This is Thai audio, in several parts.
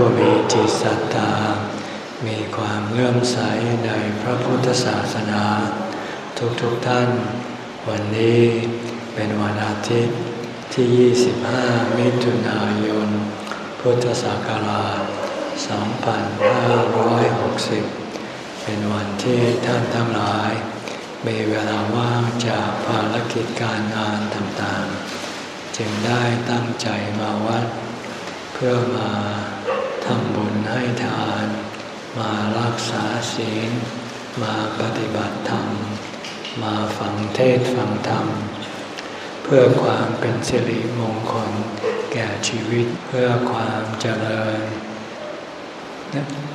ผู้มีจิตศรัทธา มีความเลื่อมใสในพระพุทธศาสนา ทุกๆทท่าน วันนี้เป็นวันอาทิตย์ที่ 25 มิถุนายน พุทธศักราช 2560 เป็นวันที่ท่านทั้งหลาย มีเวลาว่างจากภารกิจการงานต่างๆ จึงได้ตั้งใจมาวัด เพื่อมา ทำบุญให้ทาน มารักษาศีล มาปฏิบัติธรรม มาฟังเทศฟังธรรม เพื่อความเป็นสิริมงคลแก่ชีวิตเพื่อความเจริญ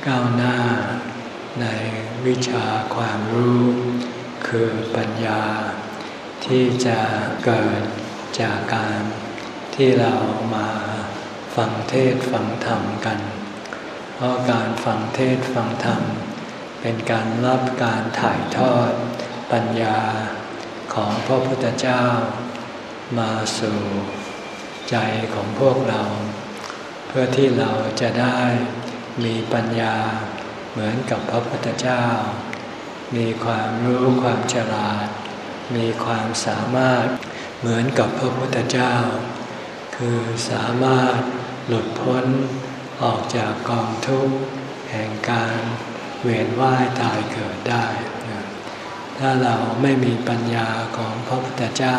ก้าวหน้าในวิชาความรู้ คือปัญญา ที่จะเกิดจากการที่เรามาฟังเทศฟังธรรมกัน ราะการฟังเทศฟังธรรม เป็นการรับการถ่ายทอด ปัญญาของพระพุทธเจ้า มาสู่ใจของพวกเรา เพื่อที่เราจะได้มีปัญญาเหมือนกับพระพุทธเจ้า มีความรู้ความฉลาด มีความสามารถเหมือนกับพระพุทธเจ้า คือสามารถหลุดพ้น ออกจากกองทุกข์แห่งการเวียนว่ายตายเกิดได้ ถ้าเราไม่มีปัญญาของพระพุทธเจ้า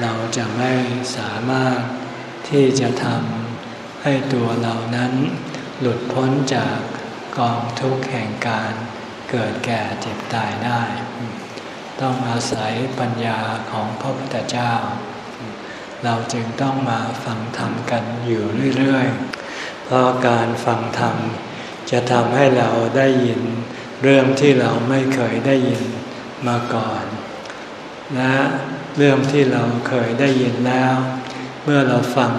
เราจะไม่สามารถที่จะทำให้ตัวเรานั้น หลุดพ้นจากกองทุกข์แห่งการเกิดแก่เจ็บตายได้ ต้องอาศัยปัญญาของพระพุทธเจ้า เราจึงต้องมาฟังธรรมกันอยู่เรื่อย ๆ เพราะการฟังธรรม จะทำให้เราได้ยินเรื่องที่เราไม่เคยได้ยินมาก่อน และเรื่องที่เราเคยได้ยินแล้ว เมื่อเราฟัง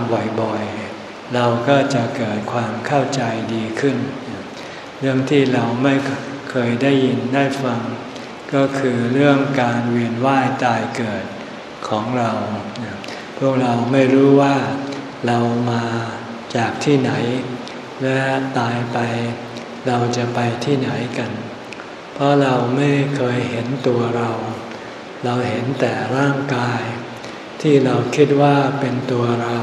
บ่อยๆ เราก็จะเกิดความเข้าใจดีขึ้น เรื่องที่เราไม่เคยได้ยินได้ฟัง ก็คือเรื่องการเวียนว่ายตายเกิดของเรา พวกเราไม่รู้ว่าเรามา จากที่ไหน และตายไปเราจะไปที่ไหนกัน เพราะเราไม่เคยเห็นตัวเรา เราเห็นแต่ร่างกาย ที่เราคิดว่าเป็นตัวเรา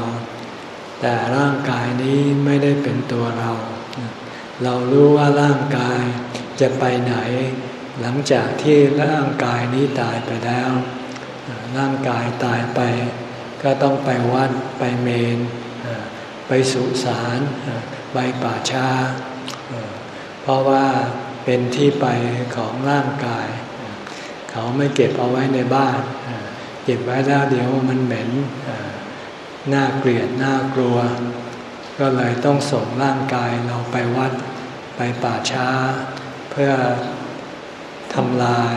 แต่ร่างกายนี้ไม่ได้เป็นตัวเรา เรารู้ว่าร่างกายจะไปไหน หลังจากที่ร่างกายนี้ตายไปแล้ว ร่างกายตายไป ก็ต้องไปวัดไปเมน ไปสุสานไปป่าช้า เพราะว่าเป็นที่ไปของร่างกาย เขาไม่เก็บเอาไว้ในบ้าน เก็บไว้แล้วเดี๋ยวมันเหม็นน่าเกลียดน่ากลัว ก็เลยต้องส่งร่างกายเราไปวัดไปป่าช้า เพื่อทำลาย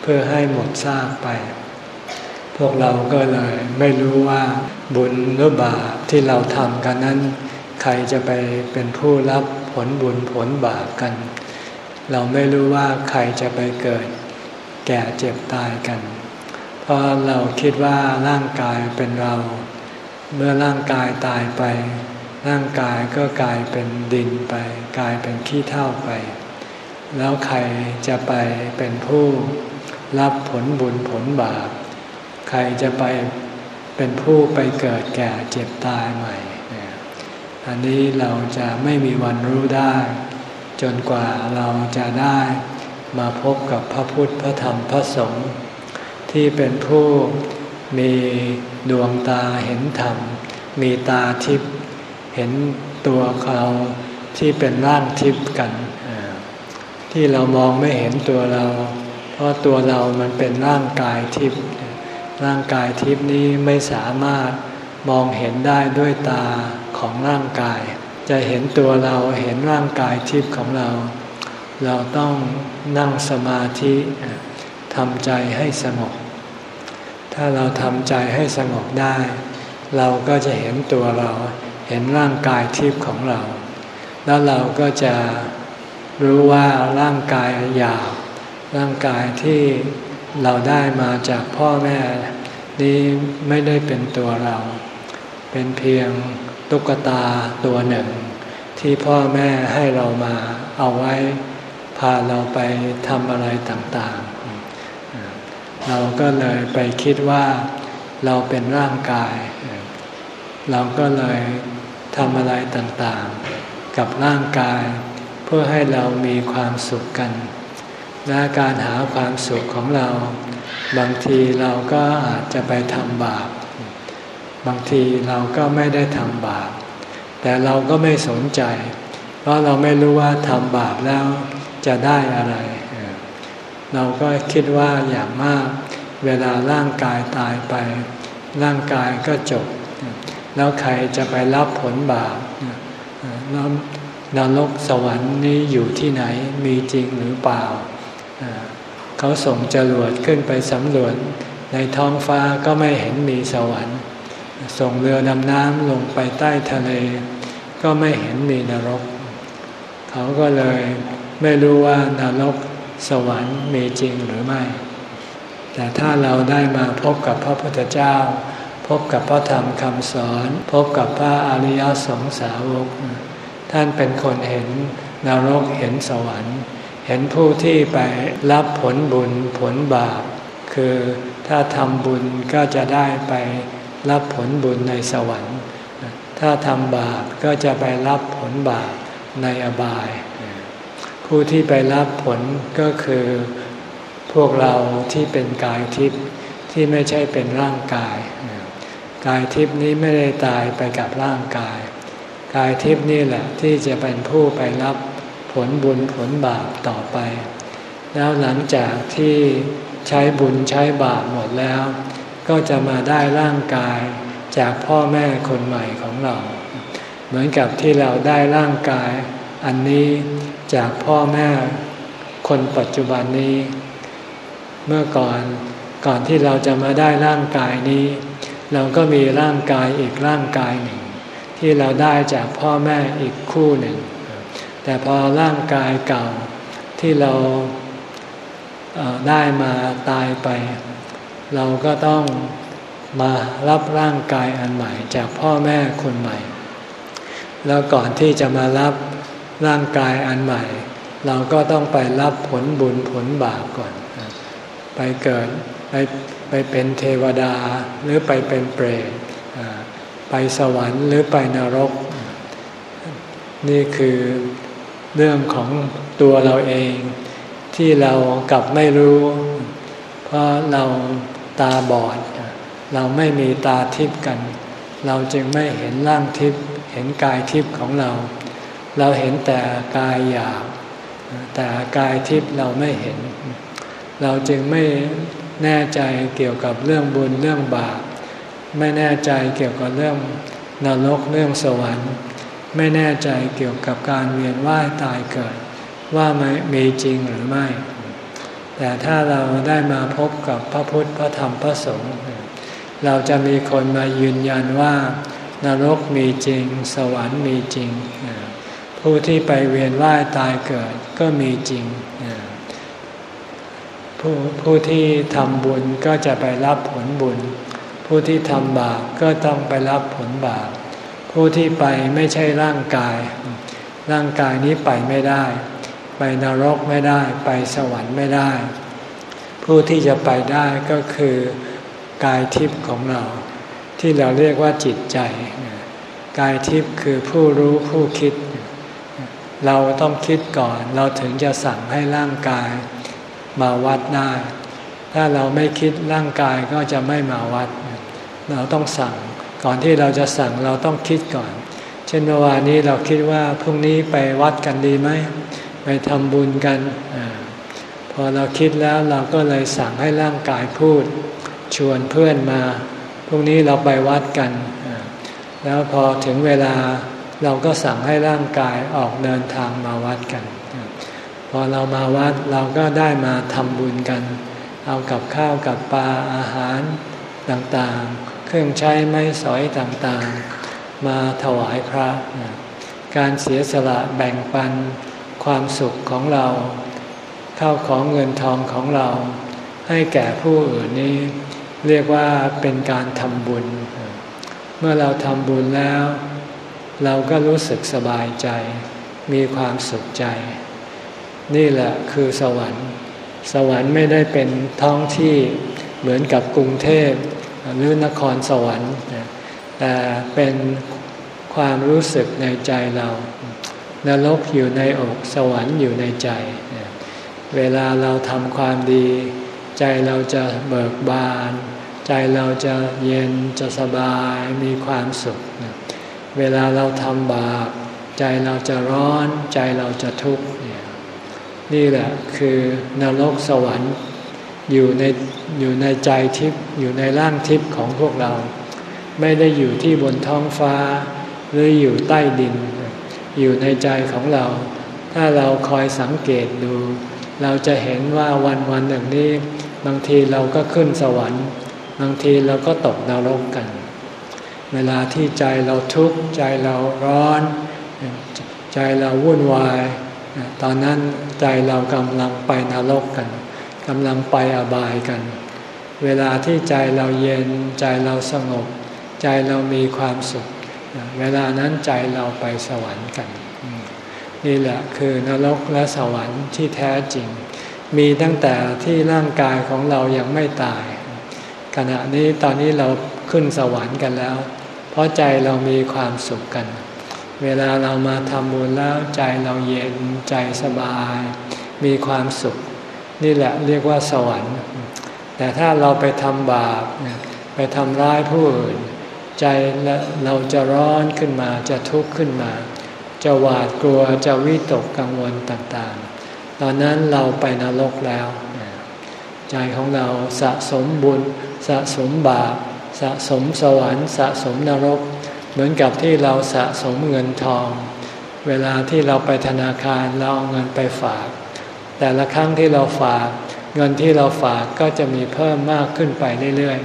เพื่อให้หมดซากไป พวกเราก็เลยไม่รู้ว่าบุญหรือบาป ที่เราทำกันนั้น ใครจะไปเป็นผู้รับผลบุญผลบาปกัน เราไม่รู้ว่าใครจะไปเกิด แก่เจ็บตายกัน เพราะเราคิดว่าร่างกายเป็นเรา เมื่อร่างกายตายไป ร่างกายก็กลายเป็นดินไป กลายเป็นขี้เท่าไป แล้วใครจะไปเป็นผู้รับผลบุญผลบาปใครจะไป เป็นผู้ไปเกิดแก่เจ็บตายใหม่ อันนี้เราจะไม่มีวันรู้ได้ จนกว่าเราจะได้มาพบกับพระพุทธพระธรรมพระสงฆ์ที่เป็นผู้มีดวงตาเห็นธรรม มีตาทิพย์เห็นตัวเขาที่เป็นร่างทิพย์กัน ที่เรามองไม่เห็นตัวเรา เพราะตัวเรามันเป็นร่างกายทิพย์ ร่างกายทิพนี้ไม่สามารถมองเห็นได้ด้วยตาของร่างกาย จะเห็นตัวเราเห็นร่างกายทิพของเรา เราต้องนั่งสมาธิทำใจให้สงบ ถ้าเราทำใจให้สงบได้ เราก็จะเห็นตัวเราเห็นร่างกายทิพของเรา แล้วเราก็จะรู้ว่าร่างกายหยาบร่างกายที่ เราได้มาจากพ่อแม่นี้ไม่ได้เป็นตัวเรา เป็นเพียงตุ๊กตาตัวหนึ่ง ที่พ่อแม่ให้เรามาเอาไว้พาเราไปทำอะไรต่างๆ เราก็เลยไปคิดว่าเราเป็นร่างกาย เราก็เลยทำอะไรต่างๆ กับร่างกาย เพื่อให้เรามีความสุขกัน และการหาความสุขของเรา บางทีเราก็อาจจะไปทำบาป บางทีเราก็ไม่ได้ทำบาป แต่เราก็ไม่สนใจ เพราะเราไม่รู้ว่าทำบาปแล้วจะได้อะไร เราก็คิดว่าอย่างมาก เวลาร่างกายตายไป ร่างกายก็จบ แล้วใครจะไปรับผลบาปแล้วนรกสวรรค์นี้อยู่ที่ไหนมีจริงหรือเปล่า เขาส่งจรวดขึ้นไปสำรวจในท้องฟ้าก็ไม่เห็นมีสวรรค์ ส่งเรือดำน้ำลงไปใต้ทะเล ก็ไม่เห็นมีนรก เขาก็เลยไม่รู้ว่านรกสวรรค์มีจริงหรือไม่ แต่ถ้าเราได้มาพบกับพระพุทธเจ้า พบกับพระธรรมคำสอน พบกับพระอริยสงสาวก ท่านเป็นคนเห็นนรกเห็นสวรรค์ เห็นผู้ที่ไปรับผลบุญผลบาป คือถ้าทำบุญก็จะได้ไปรับผลบุญในสวรรค์ ถ้าทำบาปก็จะไปรับผลบาปในอบาย ผู้ที่ไปรับผลก็คือพวกเราที่เป็นกายทิพย์ที่ไม่ใช่เป็นร่างกาย กายทิพย์นี้ไม่ได้ตายไปกับร่างกาย กายทิพย์นี่แหละที่จะเป็นผู้ไปรับ ผลบุญผลบาปต่อไป แล้วหลังจากที่ใช้บุญใช้บาปหมดแล้ว ก็จะมาได้ร่างกายจากพ่อแม่คนใหม่ของเรา เหมือนกับที่เราได้ร่างกาย อันนี้จากพ่อแม่คนปัจจุบันนี้ เมื่อก่อนก่อนที่เราจะมาได้ร่างกายนี้ เราก็มีร่างกายอีกร่างกายหนึ่ง ที่เราได้จากพ่อแม่อีกคู่หนึ่ง แต่พอร่างกายเก่าที่เราได้มาตายไป เราก็ต้องมารับร่างกายอันใหม่จากพ่อแม่คนใหม่ แล้วก่อนที่จะมารับร่างกายอันใหม่ เราก็ต้องไปรับผลบุญผลบาปก่อน ไปเกิดไปไปเป็นเทวดาหรือไปเป็นเปรตไปสวรรค์หรือไปนรก นี่คือ เรื่องของตัวเราเองที่เรากลับไม่รู้ เพราะเราตาบอด เราไม่มีตาทิพย์กัน เราจึงไม่เห็นร่างทิพย์เห็นกายทิพย์ของเรา เราเห็นแต่กายหยาบแต่กายทิพย์เราไม่เห็น เราจึงไม่แน่ใจเกี่ยวกับเรื่องบุญเรื่องบาปไม่แน่ใจเกี่ยวกับเรื่องนรกเรื่องสวรรค์ ไม่แน่ใจเกี่ยวกับการเวียนว่ายตายเกิด ว่าไม่มีจริงหรือไม่ แต่ถ้าเราได้มาพบกับพระพุทธพระธรรมพระสงฆ์เราจะมีคนมายืนยันว่านรกมีจริง สวรรค์มีจริง ผู้ที่ไปเวียนว่ายตายเกิดก็มีจริง ผู้ผู้ที่ทำบุญก็จะไปรับผลบุญ ผู้ที่ทำบาปก็ต้องไปรับผลบาป ผู้ที่ไปไม่ใช่ร่างกาย ร่างกายนี้ไปไม่ได้ ไปนรกไม่ได้ ไปสวรรค์ไม่ได้ ผู้ที่จะไปได้ก็คือกายทิพย์ของเรา ที่เราเรียกว่าจิตใจ กายทิพย์คือผู้รู้ผู้คิด เราต้องคิดก่อน เราถึงจะสั่งให้ร่างกายมาวัดได้ ถ้าเราไม่คิดร่างกายก็จะไม่มาวัด เราต้องสั่ง ก่อนที่เราจะสั่งเราต้องคิดก่อน เช่นเมื่อวานนี้เราคิดว่าพรุ่งนี้ไปวัดกันดีไหมไปทำบุญกันอพอเราคิดแล้วเราก็เลยสั่งให้ร่างกายพูด ชวนเพื่อนมาพรุ่งนี้เราไปวัดกัน แล้วพอถึงเวลาเราก็สั่งให้ร่างกายออกเดินทางมาวัดกัน พอเรามาวัดเราก็ได้มาทำบุญกัน เอากับข้าวกับปลาอาหารต่างๆ เครื่องใช้ไม้สอยต่างๆ มาถวายพระ การเสียสละแบ่งปันความสุขของเรา เข้าของเงินทองของเรา ให้แก่ผู้อื่นนี้ เรียกว่าเป็นการทำบุญ เมื่อเราทำบุญแล้ว เราก็รู้สึกสบายใจ มีความสุขใจ นี่แหละคือสวรรค์ สวรรค์ไม่ได้เป็นท้องที่เหมือนกับกรุงเทพ หรือนครสวรรค์ แต่เป็นความรู้สึกในใจเรา นรกอยู่ในอกสวรรค์อยู่ในใจ เวลาเราทำความดี ใจเราจะเบิกบาน ใจเราจะเย็นจะสบายมีความสุข เวลาเราทำบาป ใจเราจะร้อน ใจเราจะทุกข์นี่แหละคือนรกสวรรค์ อยู่ในอยู่ในใจทิพย์อยู่ในร่างทิพย์ของพวกเรา ไม่ได้อยู่ที่บนท้องฟ้า หรืออยู่ใต้ดิน อยู่ในใจของเรา ถ้าเราคอยสังเกตดู เราจะเห็นว่าวันวันหนึ่งนี้ บางทีเราก็ขึ้นสวรรค์ บางทีเราก็ตกนรกกัน เวลาที่ใจเราทุกข์ใจเราร้อน ใจเราวุ่นวาย ตอนนั้นใจเรากำลังไปนรกกัน กำลังไปอบายกัน เวลาที่ใจเราเย็นใจเราสงบ ใจเรามีความสุข เวลานั้นใจเราไปสวรรค์กัน นี่แหละคือนรกและสวรรค์ที่แท้จริง มีตั้งแต่ที่ร่างกายของเรายังไม่ตาย ขณะนี้ตอนนี้เราขึ้นสวรรค์กันแล้ว เพราะใจเรามีความสุขกัน เวลาเรามาทำบุญแล้วใจเราเย็นใจสบาย มีความสุข นี่แหละเรียกว่าสวรรค์ แต่ถ้าเราไปทำบาปไปทำร้ายผู้อื่น ใจเราจะร้อนขึ้นมาจะทุกข์ขึ้นมา จะหวาดกลัวจะวิตกกังวลต่างๆ ตอนนั้นเราไปนรกแล้ว ใจของเราสะสมบุญ สะสมบาป สะสมสวรรค์ สะสมนรก เหมือนกับที่เราสะสมเงินทอง เวลาที่เราไปธนาคารเราเอาเงินไปฝาก แต่ละครั้งที่เราฝาก เงินที่เราฝากก็จะมีเพิ่มมากขึ้นไปเรื่อย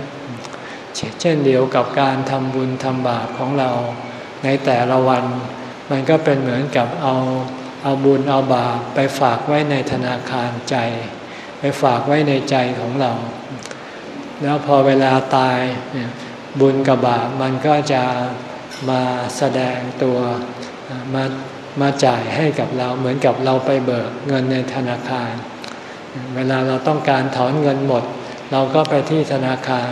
ๆ เช่นเดียวกับการทำบุญทำบาปของเรา ในแต่ละวัน มันก็เป็นเหมือนกับเอาเอาบุญเอาบาปไปฝากไว้ในธนาคารใจ ไปฝากไว้ในใจของเรา แล้วพอเวลาตายบุญกับบาปมันก็จะมาแสดงตัวมา มาจ่ายให้กับเราเหมือนกับเราไปเบิกเงินในธนาคาร เวลาเราต้องการถอนเงินหมด เราก็ไปที่ธนาคาร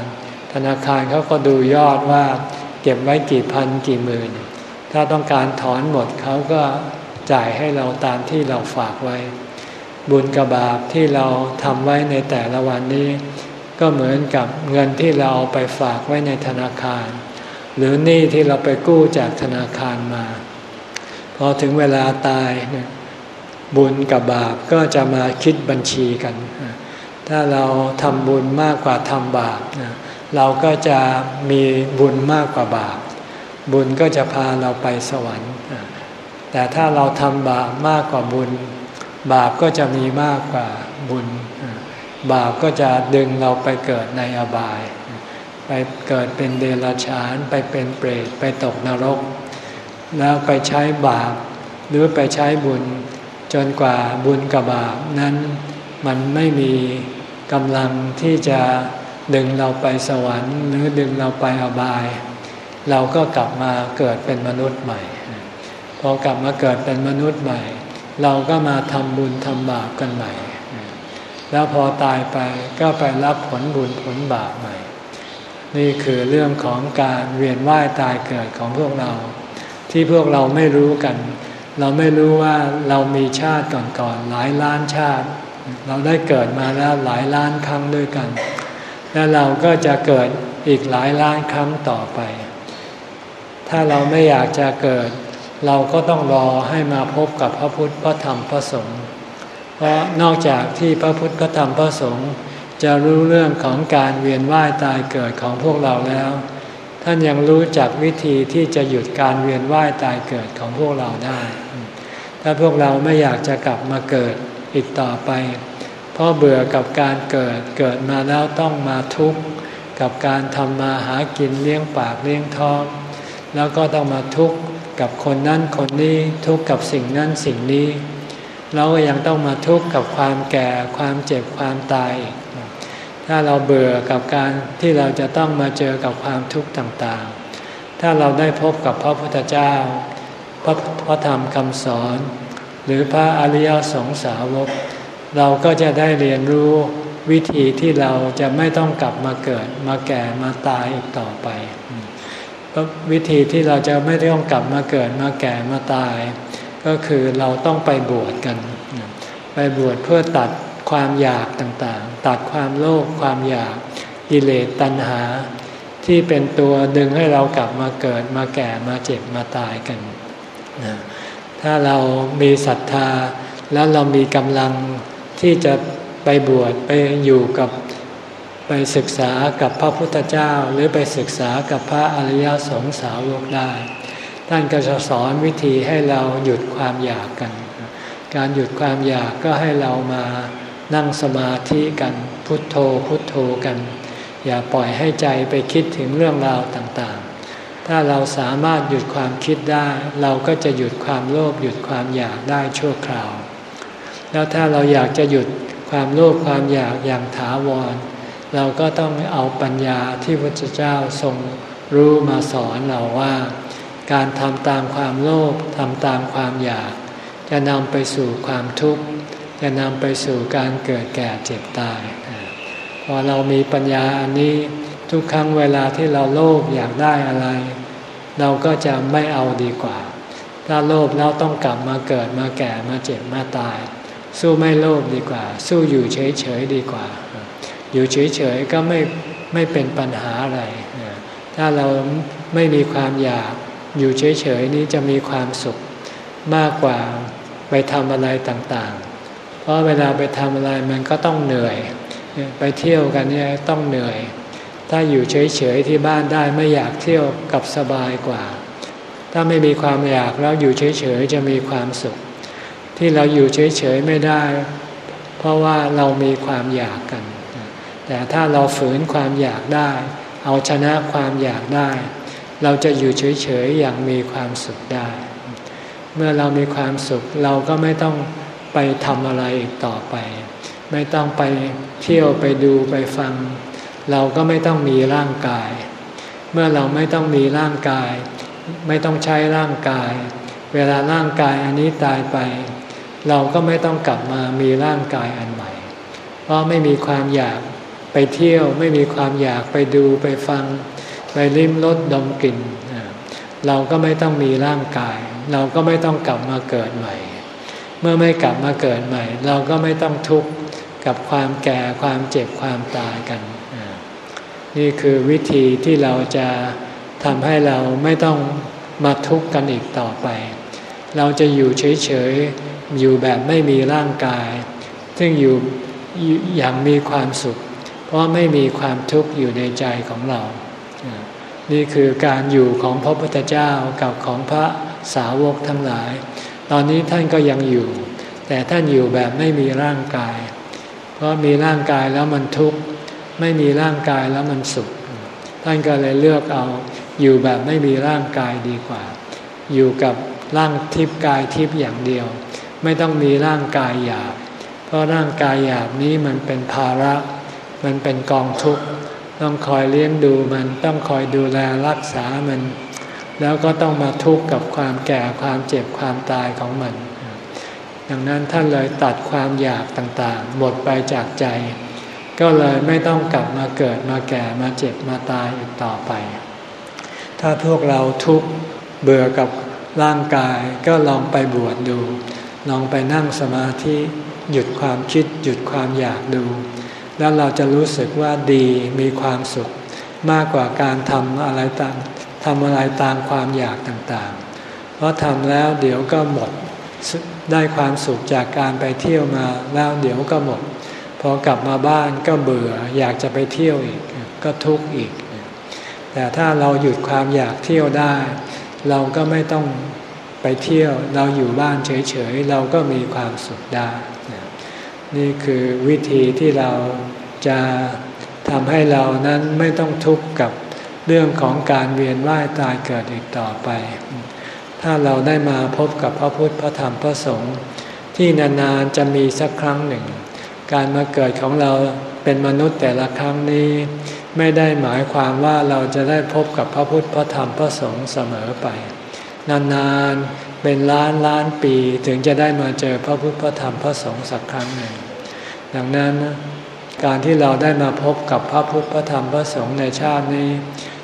ธนาคารเขาก็ดูยอดว่าเก็บไว้กี่พันกี่หมื่น ถ้าต้องการถอนหมดเขาก็จ่ายให้เราตามที่เราฝากไว้ บุญกับบาปที่เราทำไว้ในแต่ละวันนี้ ก็เหมือนกับเงินที่เราไปฝากไว้ในธนาคาร หรือหนี้ที่เราไปกู้จากธนาคารมา พอถึงเวลาตายบุญกับบาปก็จะมาคิดบัญชีกัน ถ้าเราทำบุญมากกว่าทำบาปเราก็จะมีบุญมากกว่าบาป บุญก็จะพาเราไปสวรรค์ แต่ถ้าเราทำบาปมากกว่าบุญ บาปก็จะมีมากกว่าบุญ บาปก็จะดึงเราไปเกิดในอบาย ไปเกิดเป็นเดรัจฉาน ไปเป็นเปรต ไปตกนรก แล้วไปใช้บาป หรือไปใช้บุญ จนกว่าบุญกับบาปนั้นมันไม่มีกำลังที่จะดึงเราไปสวรรค์ หรือดึงเราไปอบาย เราก็กลับมาเกิดเป็นมนุษย์ใหม่ พอกลับมาเกิดเป็นมนุษย์ใหม่ เราก็มาทำบุญทำบาปกันใหม่ แล้วพอตายไปก็ไปรับผลบุญผลบาปใหม่ นี่คือเรื่องของการเวียนว่ายตายเกิดของพวกเรา ที่พวกเราไม่รู้กัน เราไม่รู้ว่าเรามีชาติก่อนๆหลายล้านชาติ เราได้เกิดมาแล้วหลายล้านครั้งด้วยกัน และเราก็จะเกิดอีกหลายล้านครั้งต่อไป ถ้าเราไม่อยากจะเกิด เราก็ต้องรอให้มาพบกับพระพุทธพระธรรมพระสงฆ์เพราะนอกจากที่พระพุทธพระธรรมพระสงฆ์จะรู้เรื่องของการเวียนว่ายตายเกิดของพวกเราแล้ว ท่านยังรู้จักวิธีที่จะหยุดการเวียนว่ายตายเกิดของพวกเราได้ ถ้าพวกเราไม่อยากจะกลับมาเกิดอีกต่อไป เพราะเบื่อกับการเกิดเกิดมาแล้วต้องมาทุกข์กับการทำมาหากินเลี้ยงปากเลี้ยงท้อง แล้วก็ต้องมาทุกข์กับคนนั้นคนนี้ทุกข์กับสิ่งนั้นสิ่งนี้เราก็ยังต้องมาทุกข์กับความแก่ความเจ็บความตายอีก ถ้าเราเบื่อกับการที่เราจะต้องมาเจอกับความทุกข์ต่างๆ ถ้าเราได้พบกับพระพุทธเจ้า พระพระธรรมคำสอน หรือพระอริยสงสาวก เราก็จะได้เรียนรู้วิธีที่เราจะไม่ต้องกลับมาเกิดมาแก่มาตายอีกต่อไป วิธีที่เราจะไม่ต้องกลับมาเกิดมาแก่มาตาย ก็คือเราต้องไปบวชกัน ไปบวชเพื่อตัดความอยากต่างๆ ตัดความโลภความอยากกิเลสตัณหา ที่เป็นตัวดึงให้เรากลับมาเกิดมาแก่มาเจ็บมาตายกันนะถ้าเรามีศรัทธา แล้วเรามีกำลังที่จะไปบวชไปอยู่กับไปศึกษากับพระพุทธเจ้า หรือไปศึกษากับพระอริยสงสาวกได้ ท่านก็จะสอนวิธีให้เราหยุดความอยากกัน การหยุดความอยากก็ให้เรามา นั่งสมาธิกันพุทโธพุทโธกัน อย่าปล่อยให้ใจไปคิดถึงเรื่องราวต่างๆ ถ้าเราสามารถหยุดความคิดได้ เราก็จะหยุดความโลภหยุดความอยากได้ชั่วคราว แล้วถ้าเราอยากจะหยุดความโลภความอยากอย่างถาวร เราก็ต้องเอาปัญญาที่พระเจ้าทรงรู้มาสอนเราว่า การทำตามความโลภทำตามความอยาก จะนำไปสู่ความทุกข์ จะนำไปสู่การเกิดแก่เจ็บตายพอเรามีปัญญาอันนี้ทุกครั้งเวลาที่เราโลภอยากได้อะไร เราก็จะไม่เอาดีกว่า ถ้าโลภแล้วต้องกลับมาเกิดมาแก่มาเจ็บมาตาย สู้ไม่โลภดีกว่า สู้อยู่เฉยๆดีกว่า อยู่เฉยๆก็ไม่ไม่เป็นปัญหาอะไร ถ้าเราไม่มีความอยากอยู่เฉยๆนี้จะมีความสุขมากกว่าไปทำอะไรต่าง เพราะเวลาไปทำอะไรมันก็ต้องเหนื่อย ไปเที่ยวกันเนี่ยต้องเหนื่อย ถ้าอยู่เฉยๆที่บ้านได้ไม่อยากเที่ยวกับสบายกว่า ถ้าไม่มีความอยากแล้วอยู่เฉยๆจะมีความสุข ที่เราอยู่เฉยๆไม่ได้ เพราะว่าเรามีความอยากกัน แต่ถ้าเราฝืนความอยากได้ เอาชนะความอยากได้ เราจะอยู่เฉยๆอย่างมีความสุขได้ เมื่อเรามีความสุขเราก็ไม่ต้อง ไปทำอะไรอีกต่อไป ไม่ต้องไปเที่ยวไปดูไปฟัง เราก็ไม่ต้องมีร่างกาย เมื่อเราไม่ต้องมีร่างกาย ไม่ต้องใช้ร่างกาย เวลาร่างกายอันนี้ตายไป เราก็ไม่ต้องกลับมามีร่างกายอันใหม่ เพราะไม่มีความอยากไปเที่ยวไม่มีความอยากไปดูไปฟัง ไปลิ้มรสดมกลิ่นเราก็ไม่ต้องมีร่างกาย เราก็ไม่ต้องกลับมาเกิดใหม่ เมื่อไม่กลับมาเกิดใหม่ เราก็ไม่ต้องทุกข์กับความแก่ความเจ็บความตายกัน นี่คือวิธีที่เราจะทำให้เราไม่ต้องมาทุกข์กันอีกต่อไป เราจะอยู่เฉยๆ อยู่แบบไม่มีร่างกาย ซึ่งอยู่อย่างมีความสุข เพราะไม่มีความทุกข์อยู่ในใจของเรา นี่คือการอยู่ของพระพุทธเจ้ากับของพระสาวกทั้งหลาย ตอนนี้ท่านก็ยังอยู่ แต่ท่านอยู่แบบไม่มีร่างกาย เพราะมีร่างกายแล้วมันทุกข์ไม่มีร่างกายแล้วมันสุข ท่านก็เลยเลือกเอาอยู่แบบไม่มีร่างกายดีกว่า อยู่กับร่างทิพย์กายทิพย์อย่างเดียว ไม่ต้องมีร่างกายหยาบ เพราะร่างกายหยาบนี้มันเป็นภาระ มันเป็นกองทุกข์ ต้องคอยเลี้ยงดูมัน ต้องคอยดูแลรักษามัน แล้วก็ต้องมาทุกข์กับความแก่ความเจ็บความตายของมัน ดังนั้นท่านเลยตัดความอยากต่างๆ หมดไปจากใจ ก็เลยไม่ต้องกลับมาเกิดมาแก่มาเจ็บมาตายอีกต่อไป ถ้าพวกเราทุกข์เบื่อกับร่างกายก็ลองไปบวชดดู ลองไปนั่งสมาธิหยุดความคิดหยุดความอยากดู แล้วเราจะรู้สึกว่าดีมีความสุข มากกว่าการทำอะไรต่าง ทำอะไรตามความอยากต่างๆ เพราะทำแล้วเดี๋ยวก็หมดได้ความสุขจากการไปเที่ยวมาแล้วเดี๋ยวก็หมด พอกลับมาบ้านก็เบื่ออยากจะไปเที่ยวอีกก็ทุกข์อีก แต่ถ้าเราหยุดความอยากเที่ยวได้ เราก็ไม่ต้องไปเที่ยวเราอยู่บ้านเฉยๆ เราก็มีความสุขได้ นี่คือวิธีที่เราจะทำให้เรานั้นไม่ต้องทุกข์กับ เรื่องของการเวียนว่ายตายเกิดอีกต่อไป ถ้าเราได้มาพบกับพระพุทธพระธรรมพระสงฆ์ที่นานๆจะมีสักครั้งหนึ่ง การมาเกิดของเราเป็นมนุษย์แต่ละครั้งนี้ ไม่ได้หมายความว่าเราจะได้พบกับพระพุทธพระธรรมพระสงฆ์เสมอไป นานๆเป็นล้านล้านปีถึงจะได้มาเจอพระพุทธพระธรรมพระสงฆ์สักครั้งหนึ่ง ดังนั้นการที่เราได้มาพบกับพระพุทธพระธรรมพระสงฆ์ในชาตินี้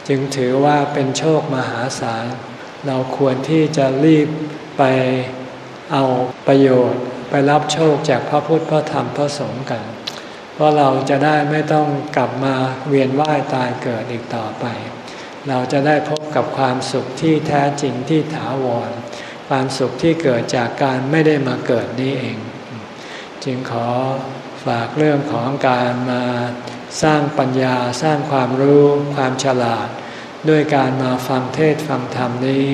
จึงถือว่าเป็นโชคมหาศาล เราควรที่จะรีบไปเอาประโยชน์ ไปรับโชคจากพระพุทธพระธรรมพระสงฆ์กัน เพราะเราจะได้ไม่ต้องกลับมาเวียนว่ายตายเกิดอีกต่อไป เราจะได้พบกับความสุขที่แท้จริงที่ถาวร ความสุขที่เกิดจากการไม่ได้มาเกิดนี้เอง จึงขอฝากเรื่องของการมา สร้างปัญญาสร้างความรู้ความฉลาด ด้วยการมาฟังเทศฟังธรรมนี้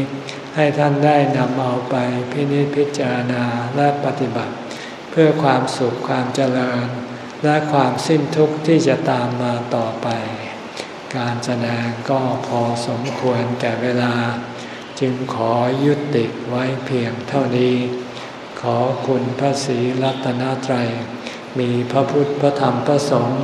ให้ท่านได้นำเอาไปพินิจพิจารณาและปฏิบัติ เพื่อความสุขความเจริญ และความสิ้นทุกข์ที่จะตามมาต่อไป การแสดงก็พอสมควรแก่เวลา จึงขอยุติไว้เพียงเท่านี้ ขอคุณพระศรีรัตนตรัยมีพระพุทธพระธรรมพระสงฆ์